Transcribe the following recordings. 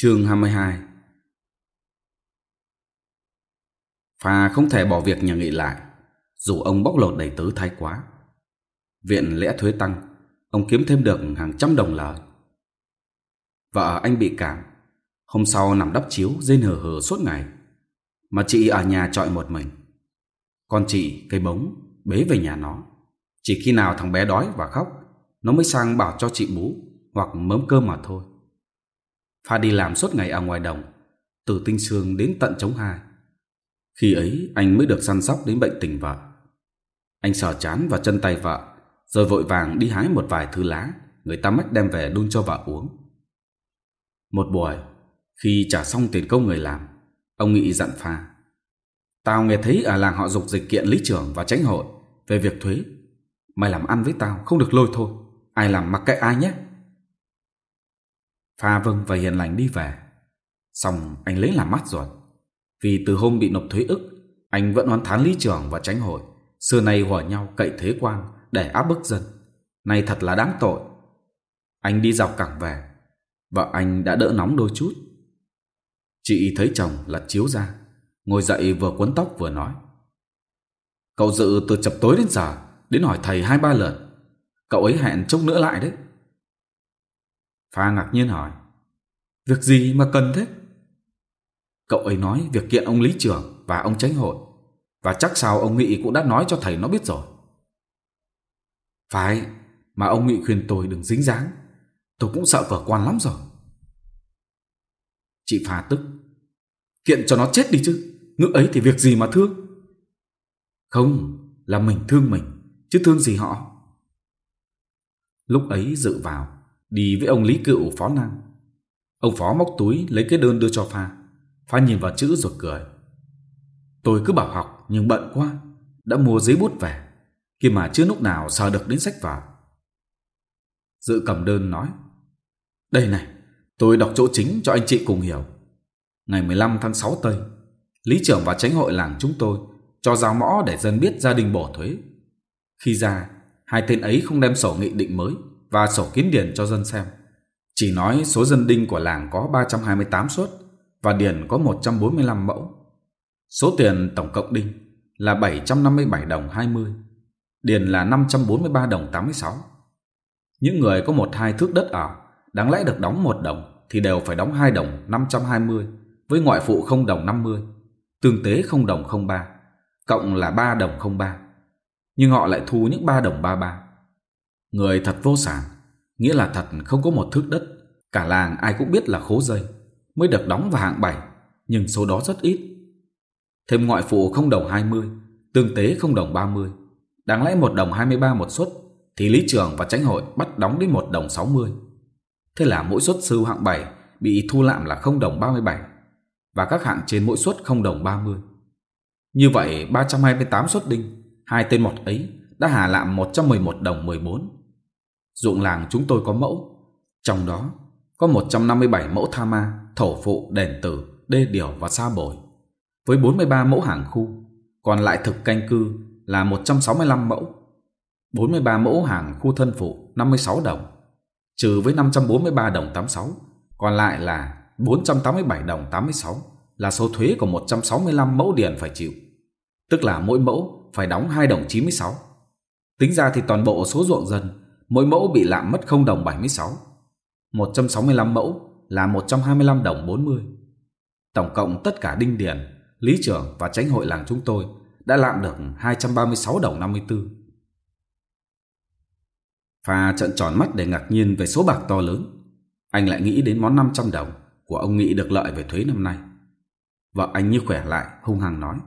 Chương 22 Phà không thể bỏ việc nhà nghị lại, dù ông bóc lột đầy tớ thái quá. Viện lẽ thuế tăng, ông kiếm thêm được hàng trăm đồng lời. Vợ anh bị cảm, hôm sau nằm đắp chiếu rên hờ hờ suốt ngày. Mà chị ở nhà trọi một mình. Con chị, cây bóng, bế về nhà nó. Chỉ khi nào thằng bé đói và khóc, nó mới sang bảo cho chị bú hoặc mớm cơm mà thôi. Pha đi làm suốt ngày ở ngoài đồng, từ tinh sương đến tận chống hai. Khi ấy anh mới được săn sóc đến bệnh tình vợ. Anh sờ chán vào chân tay vợ, rồi vội vàng đi hái một vài thứ lá, người ta mách đem về đun cho vợ uống. Một buổi, khi trả xong tiền công người làm, ông Nghị dặn Pha. Tao nghe thấy ở làng họ dục dịch kiện lý trưởng và tránh hội về việc thuế. Mày làm ăn với tao không được lôi thôi, ai làm mặc kệ ai nhé. Pha vâng và hiền lành đi về. Xong anh lấy làm mắt ruột. Vì từ hôm bị nộp thuế ức, anh vẫn oán thán lý trưởng và tránh hội. Xưa nay hỏa nhau cậy thế quan để áp bức dân. Này thật là đáng tội. Anh đi dọc cảng về. Vợ anh đã đỡ nóng đôi chút. Chị thấy chồng lật chiếu ra. Ngồi dậy vừa quấn tóc vừa nói. Cậu dự từ chập tối đến giờ đến hỏi thầy hai ba lần. Cậu ấy hẹn chốc nữa lại đấy. Pha ngạc nhiên hỏi. Việc gì mà cần thế? Cậu ấy nói việc kiện ông lý trưởng và ông tránh hội. Và chắc sao ông Nghị cũng đã nói cho thầy nó biết rồi. Phải, mà ông Nghị khuyên tôi đừng dính dáng. Tôi cũng sợ vợ quan lắm rồi. Chị Pha tức. Kiện cho nó chết đi chứ. Ngữ ấy thì việc gì mà thương. Không, là mình thương mình, chứ thương gì họ. Lúc ấy dự vào, đi với ông Lý Cựu phó năng. Ông phó móc túi lấy cái đơn đưa cho Pha. Pha nhìn vào chữ rồi cười. Tôi cứ bảo học nhưng bận quá, đã mua giấy bút về, kia mà chưa lúc nào sờ được đến sách vở. Dự cầm đơn nói, đây này, tôi đọc chỗ chính cho anh chị cùng hiểu. Ngày 15 tháng 6 Tây, Lý trưởng và tránh hội làng chúng tôi cho giao mõ để dân biết gia đình bỏ thuế. Khi ra, hai tên ấy không đem sổ nghị định mới và sổ kiến điền cho dân xem. Chỉ nói số dân đinh của làng có 328 suất và điền có 145 mẫu. Số tiền tổng cộng đinh là 757 đồng 20, điền là 543 đồng 86. Những người có một hai thước đất ở, đáng lẽ được đóng một đồng thì đều phải đóng hai đồng 520 với ngoại phụ không đồng 50, tương tế không đồng 03, cộng là 3 đồng 03. Nhưng họ lại thu những 3 đồng 33 Người thật vô sản, nghĩa là thật không có một thước đất. Cả làng ai cũng biết là khố dây, mới được đóng vào hạng 7, nhưng số đó rất ít. Thêm ngoại phụ không đồng 20, tương tế không đồng 30. Đáng lẽ một đồng 23 một suất, thì lý trưởng và tránh hội bắt đóng đến một đồng 60. Thế là mỗi suất sưu hạng 7 bị thu lạm là không đồng 37 và các hạng trên mỗi suất không đồng 30. Như vậy 328 suất đinh, hai tên mọt ấy đã hà lạm 111 đồng 14 dụng làng chúng tôi có mẫu. Trong đó có 157 mẫu tha ma, thổ phụ, đền tử, đê điều và sa bồi. Với 43 mẫu hàng khu, còn lại thực canh cư là 165 mẫu. 43 mẫu hàng khu thân phụ 56 đồng, trừ với 543 đồng 86, còn lại là 487 đồng 86 là số thuế của 165 mẫu điền phải chịu. Tức là mỗi mẫu phải đóng 2 đồng 96. Tính ra thì toàn bộ số ruộng dân mỗi mẫu bị lạm mất 0 đồng 76, 165 mẫu là 125 đồng 40. Tổng cộng tất cả đinh điền, lý trưởng và tránh hội làng chúng tôi đã lạm được 236 đồng 54. Pha trận tròn mắt để ngạc nhiên về số bạc to lớn. Anh lại nghĩ đến món 500 đồng của ông Nghị được lợi về thuế năm nay. Vợ anh như khỏe lại, hung hăng nói.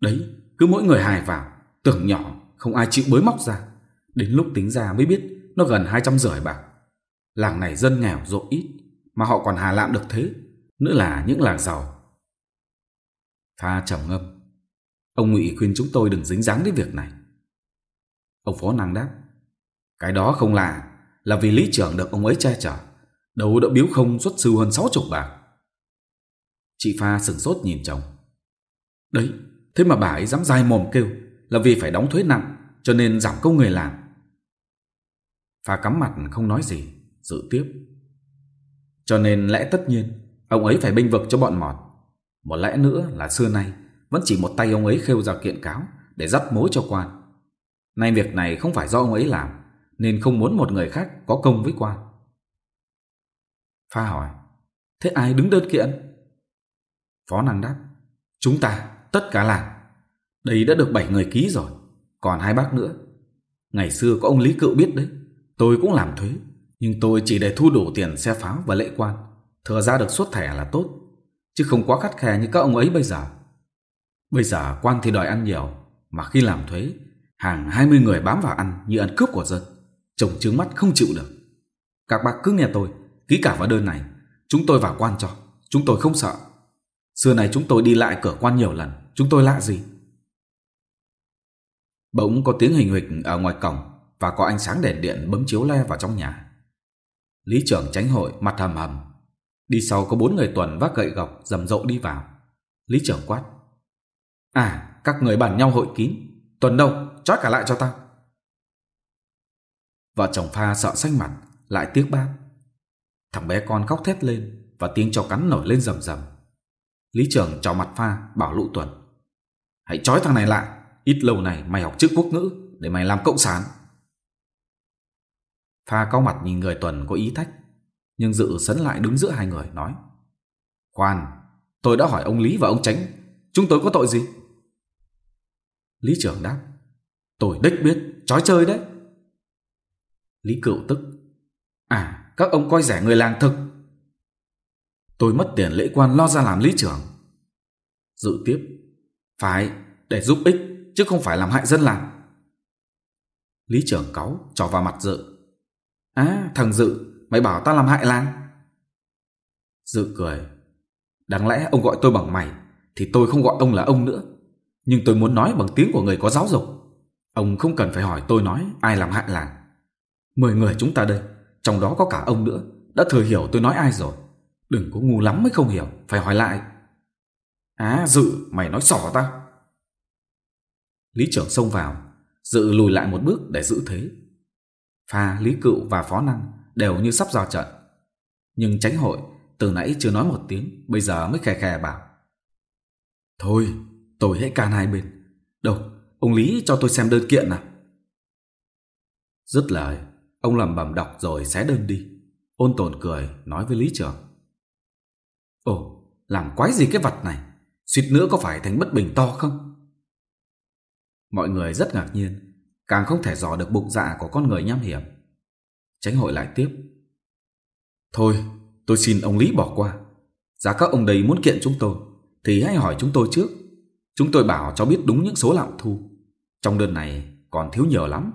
Đấy, cứ mỗi người hài vào, tưởng nhỏ, không ai chịu bới móc ra. Đến lúc tính ra mới biết nó gần hai trăm rưỡi bạc. Làng này dân nghèo rộ ít, mà họ còn hà lạm được thế, nữa là những làng giàu. Pha trầm ngâm, ông Ngụy khuyên chúng tôi đừng dính dáng đến việc này. Ông Phó Năng đáp, cái đó không lạ, là vì lý trưởng được ông ấy che chở, đầu đã biếu không xuất sư hơn sáu chục bạc. Chị Pha sừng sốt nhìn chồng. Đấy, thế mà bà ấy dám dai mồm kêu là vì phải đóng thuế nặng, cho nên giảm công người làm Pha cắm mặt không nói gì, dự tiếp. Cho nên lẽ tất nhiên, ông ấy phải binh vực cho bọn mọt. Một lẽ nữa là xưa nay, vẫn chỉ một tay ông ấy khêu ra kiện cáo để dắt mối cho quan. Nay việc này không phải do ông ấy làm, nên không muốn một người khác có công với quan. Pha hỏi, thế ai đứng đơn kiện? Phó năng đáp, chúng ta, tất cả là. Đây đã được bảy người ký rồi, còn hai bác nữa. Ngày xưa có ông Lý Cựu biết đấy, Tôi cũng làm thuế, nhưng tôi chỉ để thu đủ tiền xe pháo và lễ quan, thừa ra được suốt thẻ là tốt, chứ không quá khắt khe như các ông ấy bây giờ. Bây giờ quan thì đòi ăn nhiều, mà khi làm thuế, hàng 20 người bám vào ăn như ăn cướp của dân, trồng trướng mắt không chịu được. Các bác cứ nghe tôi, ký cả vào đơn này, chúng tôi vào quan cho, chúng tôi không sợ. Xưa này chúng tôi đi lại cửa quan nhiều lần, chúng tôi lạ gì? Bỗng có tiếng hình hịch ở ngoài cổng và có ánh sáng đèn điện bấm chiếu le vào trong nhà. Lý trưởng tránh hội mặt hầm hầm. Đi sau có bốn người tuần vác gậy gọc rầm rộ đi vào. Lý trưởng quát. À, các người bàn nhau hội kín. Tuần đâu, trói cả lại cho tao. Vợ chồng pha sợ xanh mặt, lại tiếc bác. Thằng bé con khóc thét lên và tiếng cho cắn nổi lên rầm rầm. Lý trưởng cho mặt pha, bảo lũ tuần. Hãy trói thằng này lại, ít lâu này mày học chữ quốc ngữ để mày làm cộng sản. Pha cao mặt nhìn người Tuần có ý thách, nhưng Dự sấn lại đứng giữa hai người, nói. Khoan, tôi đã hỏi ông Lý và ông Tránh, chúng tôi có tội gì? Lý trưởng đáp, tôi đích biết, trói chơi đấy. Lý cựu tức, à, các ông coi rẻ người làng thực. Tôi mất tiền lễ quan lo ra làm lý trưởng. Dự tiếp, phải, để giúp ích, chứ không phải làm hại dân làng. Lý trưởng cáu, trò vào mặt dự. À thằng Dự, Mày bảo tao làm hại làng. Dự cười. Đáng lẽ ông gọi tôi bằng mày, Thì tôi không gọi ông là ông nữa. Nhưng tôi muốn nói bằng tiếng của người có giáo dục. Ông không cần phải hỏi tôi nói Ai làm hại làng. Mười người chúng ta đây, Trong đó có cả ông nữa, Đã thừa hiểu tôi nói ai rồi. Đừng có ngu lắm mới không hiểu, Phải hỏi lại. À Dự, mày nói sỏ ta Lý trưởng xông vào. Dự lùi lại một bước để giữ thế. Pha, Lý Cựu và Phó Năng đều như sắp ra trận. Nhưng tránh hội từ nãy chưa nói một tiếng, bây giờ mới khè khè bảo. Thôi, tôi hãy can hai bên. Đâu, ông Lý cho tôi xem đơn kiện nào. Dứt lời, ông lẩm bẩm đọc rồi xé đơn đi. Ôn tồn cười, nói với Lý Trưởng. Ồ, làm quái gì cái vật này? Suýt nữa có phải thành bất bình to không? Mọi người rất ngạc nhiên Càng không thể dò được bụng dạ của con người nham hiểm. Tránh hội lại tiếp. Thôi tôi xin ông Lý bỏ qua. Giá các ông đấy muốn kiện chúng tôi Thì hãy hỏi chúng tôi trước. Chúng tôi bảo cho biết đúng những số lạm thu. Trong đơn này còn thiếu nhiều lắm.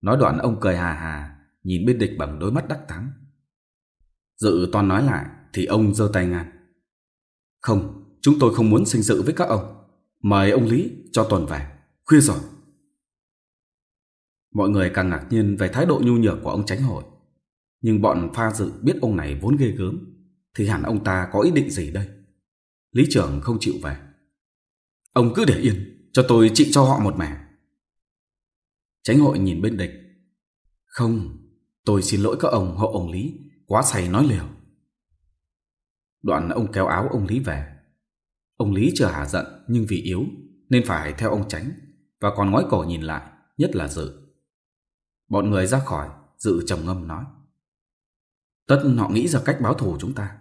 Nói đoạn ông cười hà hà Nhìn bên địch bằng đôi mắt đắc thắng. Dự toàn nói lại Thì ông giơ tay ngang. Không, chúng tôi không muốn sinh sự với các ông. Mời ông Lý cho tuần về khuya rồi. Mọi người càng ngạc nhiên về thái độ nhu nhược của ông tránh hội. Nhưng bọn pha dự biết ông này vốn ghê gớm, thì hẳn ông ta có ý định gì đây? Lý trưởng không chịu về. Ông cứ để yên, cho tôi trị cho họ một mẻ. Tránh hội nhìn bên địch. Không, tôi xin lỗi các ông hộ ông Lý, quá say nói liều. Đoạn ông kéo áo ông Lý về. Ông Lý chưa hả giận nhưng vì yếu nên phải theo ông Tránh và còn ngoái cổ nhìn lại, nhất là Dự. Bọn người ra khỏi, Dự trầm ngâm nói. Tất họ nghĩ ra cách báo thù chúng ta.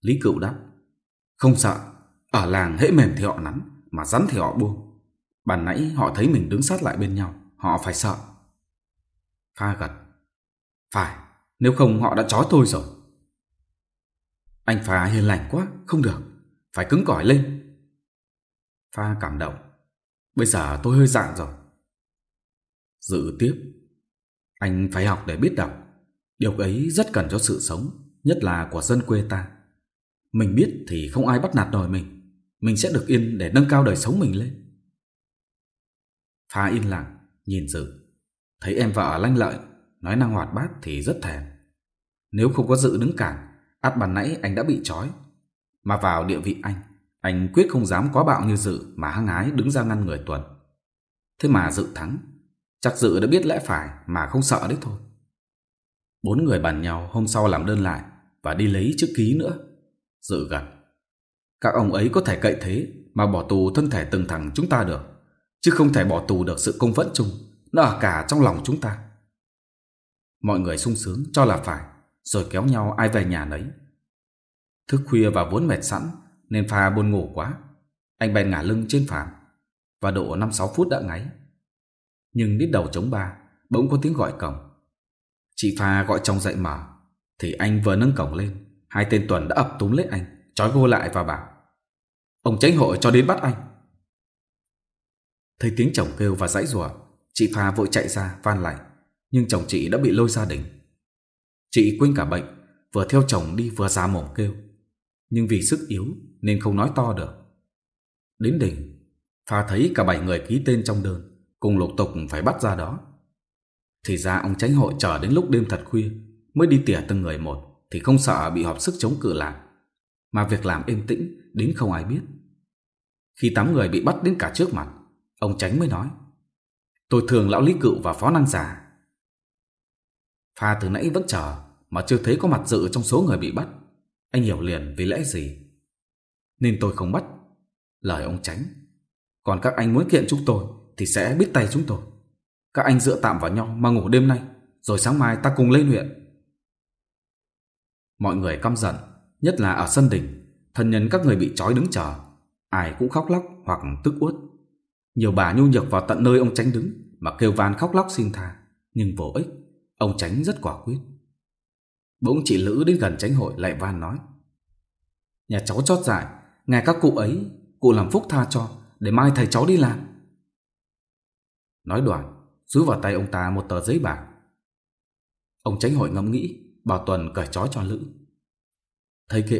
Lý Cựu đáp. Không sợ, ở làng hễ mềm thì họ nắn, mà rắn thì họ buông. Bản nãy họ thấy mình đứng sát lại bên nhau, họ phải sợ. Pha gật. Phải, nếu không họ đã chó tôi rồi. Anh Pha hiền lành quá, không được, phải cứng cỏi lên. Pha cảm động. Bây giờ tôi hơi dạn rồi. Dự tiếp. Anh phải học để biết đọc. Điều ấy rất cần cho sự sống, nhất là của dân quê ta. Mình biết thì không ai bắt nạt đòi mình. Mình sẽ được yên để nâng cao đời sống mình lên. Phá yên lặng, nhìn Dự. Thấy em vợ lanh lợi, nói năng hoạt bát thì rất thèm. Nếu không có Dự đứng cản, át bàn nãy anh đã bị trói. Mà vào địa vị anh, anh quyết không dám quá bạo như Dự mà hăng ái đứng ra ngăn người Tuần. Thế mà Dự thắng. Chắc Dự đã biết lẽ phải mà không sợ đấy thôi. Bốn người bàn nhau hôm sau làm đơn lại và đi lấy chữ ký nữa. Dự gần. Các ông ấy có thể cậy thế mà bỏ tù thân thể từng thằng chúng ta được. Chứ không thể bỏ tù được sự công vẫn chung. Nó ở cả trong lòng chúng ta. Mọi người sung sướng cho là phải, rồi kéo nhau ai về nhà nấy. Thức khuya và vốn mệt sẵn nên pha buồn ngủ quá. Anh bèn ngả lưng trên phản và độ 5-6 phút đã ngáy. Nhưng đít đầu chống ba, bỗng có tiếng gọi cổng. Chị pha gọi chồng dậy mở, thì anh vừa nâng cổng lên, hai tên Tuần đã ập túm lấy anh, trói vô lại và bảo Ông tránh hội cho đến bắt anh. Thấy tiếng chồng kêu và dãy rủa chị pha vội chạy ra van lạnh, nhưng chồng chị đã bị lôi ra đỉnh. Chị quên cả bệnh, vừa theo chồng đi vừa ra mồm kêu nhưng vì sức yếu nên không nói to được. Đến đỉnh, Pha thấy cả bảy người ký tên trong đơn, cùng lục tục phải bắt ra đó. Thì ra ông tránh hội chờ đến lúc đêm thật khuya, mới đi tỉa từng người một, thì không sợ bị họp sức chống cự lại. Mà việc làm êm tĩnh, đến không ai biết. Khi tám người bị bắt đến cả trước mặt, ông tránh mới nói. Tôi thường lão lý cựu và phó năng giả. Pha từ nãy vẫn chờ, mà chưa thấy có mặt dự trong số người bị bắt. Anh hiểu liền vì lẽ gì? Nên tôi không bắt. Lời ông tránh. Còn các anh muốn kiện chúng tôi Thì sẽ biết tay chúng tôi. Các anh dựa tạm vào nhau mà ngủ đêm nay, Rồi sáng mai ta cùng lên huyện. Mọi người căm giận, Nhất là ở sân đỉnh Thân nhân các người bị trói đứng chờ. Ai cũng khóc lóc hoặc tức uất. Nhiều bà nhu nhược vào tận nơi ông tránh đứng Mà kêu van khóc lóc xin tha. Nhưng vô ích, Ông tránh rất quả quyết. Bỗng chị Lữ đến gần tránh hội lại van nói. Nhà cháu chót giải, nghe các cụ ấy, cụ làm phúc tha cho, để mai thầy cháu đi làm. Nói đoạn, rúi vào tay ông ta một tờ giấy bạc. Ông tránh hội ngẫm nghĩ, bảo Tuần cởi trói cho Lữ. Thấy kệ